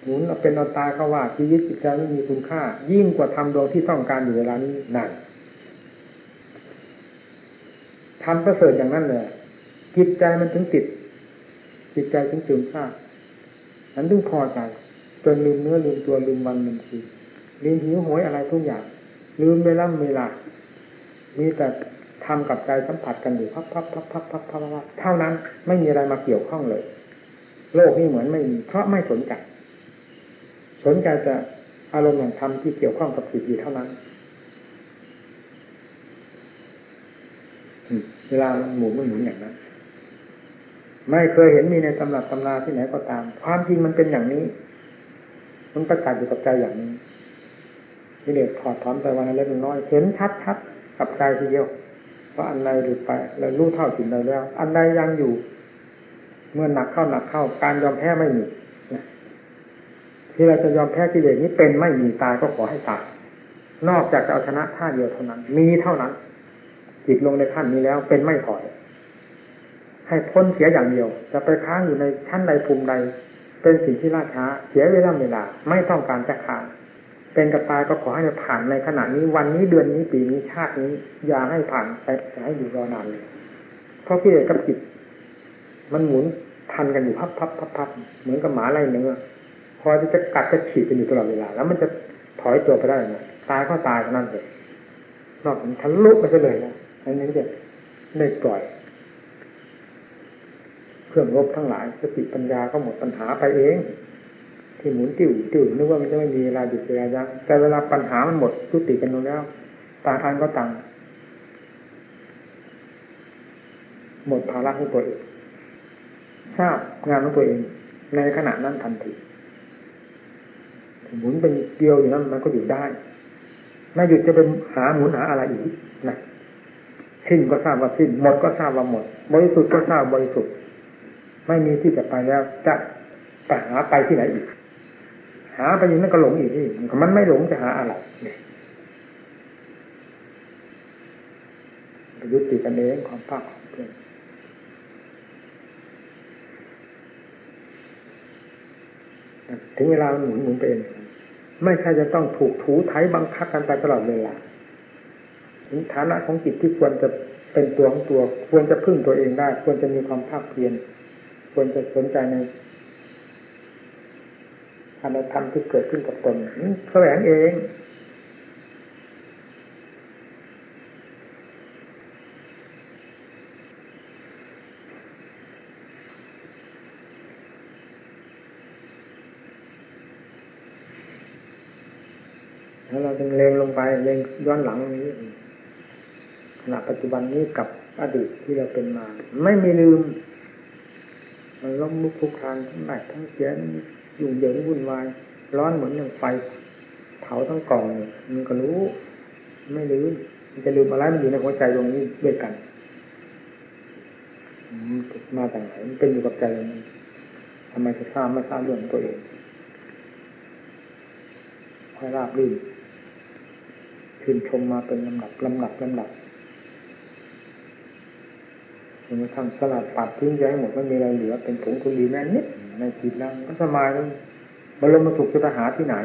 หมุนเอาเป็นเอาตายเขาว่าชีวิตจิตใจไม่มีคุณค่า ยิ่งกว่าทำดวงที่ต้องการอยู่เวลานี้นั่นทำประเสริฐอย่างนั้นเลยจิตใจมันถึงติด จิตใจถึงซึมซานั้นถึงพอใจจนลืมเนื้อลืมตัวลืมวันลืมคืนลืมหิวโหยอะไรทุกอย่าง ลืมเวลาเวลามีแต่ทำกับใจสัมผัสกันอยู่พับพับพับพับพับพับพับเท่านั้นไม่มีอะไรมาเกี่ยวข้องเลย โลกนี้เหมือนไม่มีเพราะไม่สนใจ สนใจจะอารมณ์แห่งธรรมที่เกี่ยวข้องกับจิตเท่านั้น เวลาหมุนมันหมุนอย่างนั้น ไม่เคยเห็นมีในตำรับตำราที่ไหนก็ตาม ความจริงมันเป็นอย่างนี้ มันประกาศอยู่กับใจอย่างนี้กิเลสถอดถอนไปวันเล็กน้อย เห็นชัดชัดกับใจทีเดียวว่าอันใดหลุดไปเรารู้เท่าสิ่งใดแล้ว อันใดยังอยู่ เมื่อหนักเข้าหนักเข้าการยอมแพ้ไม่มีที่เราจะยอมแพ้กิเลสนี้เป็นไม่มีตายก็ขอให้ตายนอกจากจะเอาชนะท่าเดียวเท่านั้น มีเท่านั้น จิตลงในขั้นนี้แล้วเป็นไม่ถอย ให้พ้นเสียอย่างเดียว จะไปค้างอยู่ในชั้นใดภูมิใด เป็นสิ่งที่ล่าช้า เสียเวลาเวลา ไม่ต้องการจะขาดเป็นกับตายก็ขอให้ผ่านในขณะนี้วันนี้เดือนนี้ปีนี้ชาตินี้ อย่าให้ผ่านไปให้อยู่รอนานเลยเพราะพี่เอกกับจิต มันหมุนทันกันอยู่พับพับพับพับเหมือนกับหมาไล่เนื้อพอที่จะกัดจะฉีดกันอยู่ตลอดเวลา แล้วมันจะถอยตัวไปได้ไงตายก็ตายเท่นั้นเลยนอกจากทะลุไปเลยนะอันนี้จะได้ปล่อยเครื่องรบทั้งหลายสติปัญญาก็หมดปัญหาไปเอง ที่หมุนติวติวนึกว่ามันจะไม่มีเวลาหยุดเวลายั้งแต่เวลาปัญหามันหมดยุติกันลงแล้ว ต่างอันก็ต่างหมดภาระของตัวเอง ทราบงานของตัวเอง ในขณะนั้นทันทีหมุนเป็นเดียวอยู่นั้นมันก็อยู่ได้ไม่หยุดจะเป็นหาหมุนหาอะไรอีกนะสิ้นก็ทราบว่าสิ้นหมดก็ทราบว่าหมด บริสุทธิ์ก็ทราบบริสุทธิ์ ไม่มีที่จะไปแล้วจะไปหาไปที่ไหนอีก หาไปอย่างนั้นก็หลงอีกที่มันไม่หลงจะหาอะไรยุติกันเองความภาคของเพื่อน ถึงเวลาหมุนหมุนไปเองไม่ใช่จะต้องถูกถูไถบังคับกันไปตลอดเวลาฐานะของจิตที่ควรจะเป็นตัวของตัว ควรจะพึ่งตัวเองได้ ควรจะมีความภาคเพียรควรจะสนใจในการธรรมที่เกิดขึ้นกับตนแสวงเองแล้วเราจึงเลงลงไป เลงย้อนหลังนี้ขณะปัจจุบันนี้กับอดีตที่เราเป็นมา ไม่มีลืม มันล้มลุกคลุกคลานทั้งหลายทั้งเสียงยุ่งเหยิงวุ่นวายร้อนเหมือนอย่างไฟ เผาทั้งกล่องมันก็รู้ ไม่ลืมมันจะลืมอะไรมันอยู่ในหัวใจตรงนี้ด้วยกันมาแต่ไหนมันเป็นอยู่กับใจทำไมจะทราบไม่ทราบเรื่องตัวเองค่อยราบรื่น ชื่นชมมาเป็นลำดับลำดับลำดับจนกระทั่งสลัดปัดทิ้งใจหมดไม่มีอะไรเหลือเป็นผงทุลีแม่นิดในจิตแล้วก็สมายแล้วบรมสุขจะไปหาที่ไหน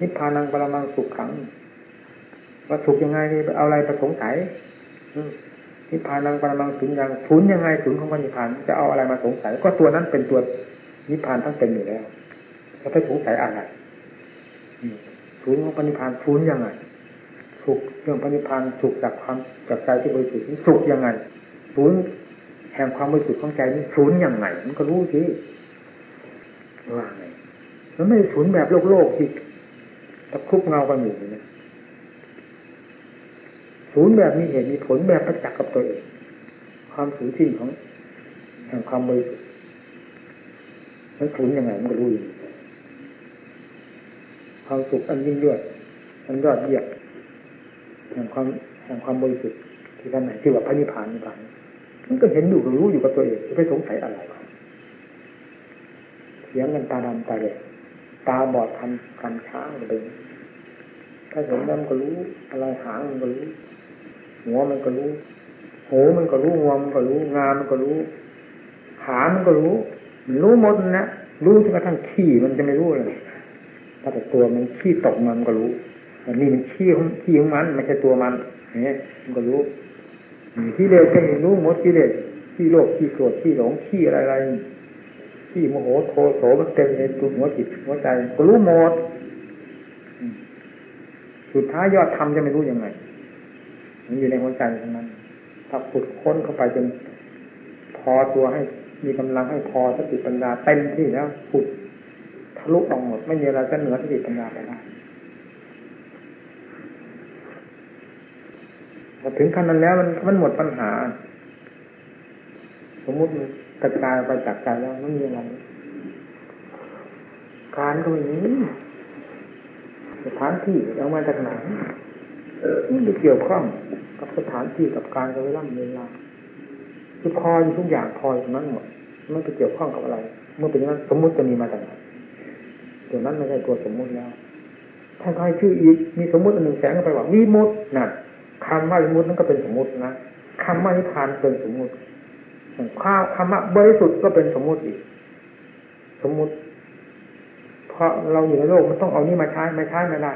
นิพพานังปรมังสุขขังว่าสุขยังไงนี่เอาอะไรประสงสัยนิพพานังปรมังสุญญ์ศูนย์ยังไงศูนของนิพพานจะเอาอะไรมาสงสัย ก็ตัวนั้นเป็นตัวนิพพานทั้งเป็นอยู่แล้วจะไปสงสัยอะไรศูนย์ของปณิพานศูนย์ยังไง สุขเรื่องปณิพันธ์สุขจากความจากใจที่บริสุทธิ์สุขยังไงศูนย์แห่งความบริสุทธิ์ของใจนี่ศูนย์ยังไงมันก็รู้สิว่าไงมันไม่ศูนย์แบบโลกโลกที่ตะคุบเงากันอยู่นะศูนย์แบบมีเหตุมีผลแบบประจักษ์กับตัวเองความสูญสิ้นของแห่งความบริสุทธิ์มันศูนย์ยังไงมันก็รู้อยู่ความสุขอันยิ่งยวดอันยอดเยี่ยม แห่งความแห่งความบริสุทธิ์ที่ท่านไหนที่ว่าพระนิพพานนิพพานมันก็เห็นอยู่รู้อยู่กับตัวเองจะไปสงสัยอะไรเสียงกันตาดำตาแดงตาบอดทันกันช้างเลยถ้าเห็นแล้วมันก็รู้ อะไรหางมันก็รู้ หัวมันก็รู้หูมันก็รู้งวมันก็รู้งานมันก็รู้ ขามันก็รู้ มันรู้หมดนะรู้จนกระทั่งขี้มันจะไม่รู้เลยถ้าแต่ตัวมันขี้ตกมันก็รู้ อันนี้มันขี้ของขี้ของมันไม่ใช่ตัวมันเนี่ยมันก็รู้ขี้เลสก็รู้หมดขี้เลสขี้โลภขี้โกรธขี้หลงขี้อะไรอะไรขี้โมโหโทโสมันเต็มในตัวหัวจิตหัวใจก็รู้หมดสุดท้ายยอดธรรมจะไม่รู้ยังไงมันอยู่ในหัวใจทั้งนั้น ถ้าขุดค้นเข้าไปจนพอตัวให้มีกำลังให้พอสติปัญญาเต็มที่แล้วขุดทะลุออกหมด ไม่มีอะไรจะเหนือสติปัญญาไปได้ ถึงขั้นนั้นแล้วมันมันหมดปัญหา สมมติมันกระจายไปจากใจแล้วมันมีอะไรการก็ไม่มีสถานที่เอามาจากไหนนี่ไม่เกี่ยวข้องกับสถานที่กับการกับเวลาเวลาคือพออยู่ทุกอย่างพออยู่นั้นหมดไม่ไปเกี่ยวข้องกับอะไร เมื่อเป็นนั้นสมมุติจะมีมาจากไหนตัวนั้นไม่ใช่ตัวสมมุติแล้วถ้าใครชื่ออีกมีสมมุติอันหนึ่งแสงเข้าไปว่ามีมุดน่ะ คำว่าสมมตินั้นก็เป็นสมมตินะคำว่านิพพานเป็นสมมติข้าวคำว่าบริสุทธิ์ก็เป็นสมมติอีก สมมติ เพราะเราอยู่ในโลกมันต้องเอานี่มาใช้ไม่ใช้ไม่ได้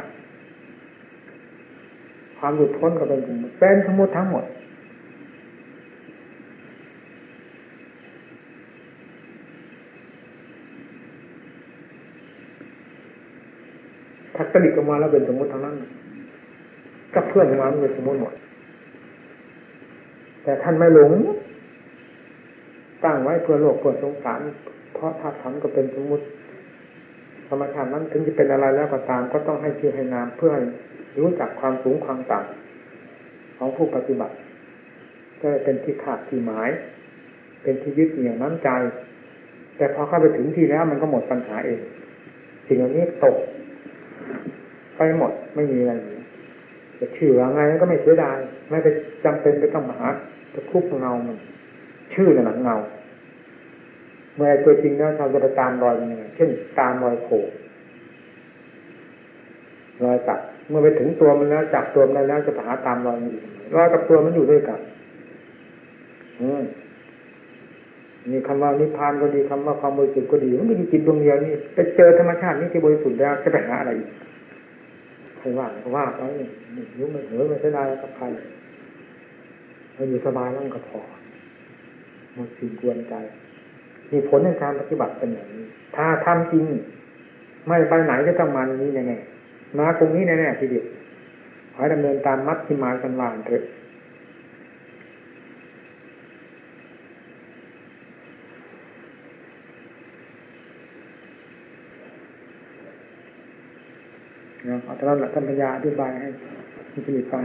ความหลุดพ้นก็เป็นสมมติเป็นสมมติทั้งหมดถ้ากระดิกออกมาแล้วเป็นสมมติทั้งนั้น กับเพื่อนมามันเป็นสมมติหมด แต่ท่านไม่หลงตั้งไว้เพื่อโลกเพื่อสงสาร เพราะธาตุขันก็เป็นสมมติ ธรรมชาตินั้นถึงจะเป็นอะไรแล้วก็ตาม ก็ต้องให้ชื่อให้นามเพื่อให้รู้จักความสูงความต่ำของผู้ปฏิบัติ ก็เป็นที่ขาดที่หมาย เป็นที่ยึดเหนี่ยวน้ำใจ แต่พอเข้าไปถึงที่แล้วมันก็หมดปัญหาเองสิ่งเหล่านี้ตก ไปหมดไม่มีอะไรเหลือ จะชื่ออะไรก็ไม่เสียดายไม่ไปจำเป็นไปต้องมาหาจะคุบเงามันชื่อหนังเงา เมื่อตัวจริงแล้วเราจะไปตามรอยมันยังไงเช่นตามรอยโผล่รอยตัดเมื่อไปถึงตัวมันแล้วจับตัวมันได้แล้วจะหาตามรอยมันอีกรอยกับตัวมันอยู่ด้วยกันอืมีคำว่านิพพานก็ดีคำว่าความบริสุทธิ์ก็ดีมันมีจิตดวงเดียวนี่ไปเจอธรรมชาตินี่ที่บริสุทธิ์แล้วจะไปหาอะไรอีกใครว่าก็ว่าไป ไม่รู้ไม่เหนื่อยไม่เสียดายกับใครเราอยู่สบายแล้วก็พอหมดสิ่งกวนใจมีผลในการปฏิบัติเป็นอย่างนี้ ถ้าทำจริง ไม่ไปไหนก็ต้องมาอย่างนี้แน่ๆมาตรงนี้แน่ๆทีเดียวขอให้ดำเนินตามมัดที่มากันวางเถอะเอาแต่ละท่านปัญญาอธิบายให้ คุณผลิตฟัง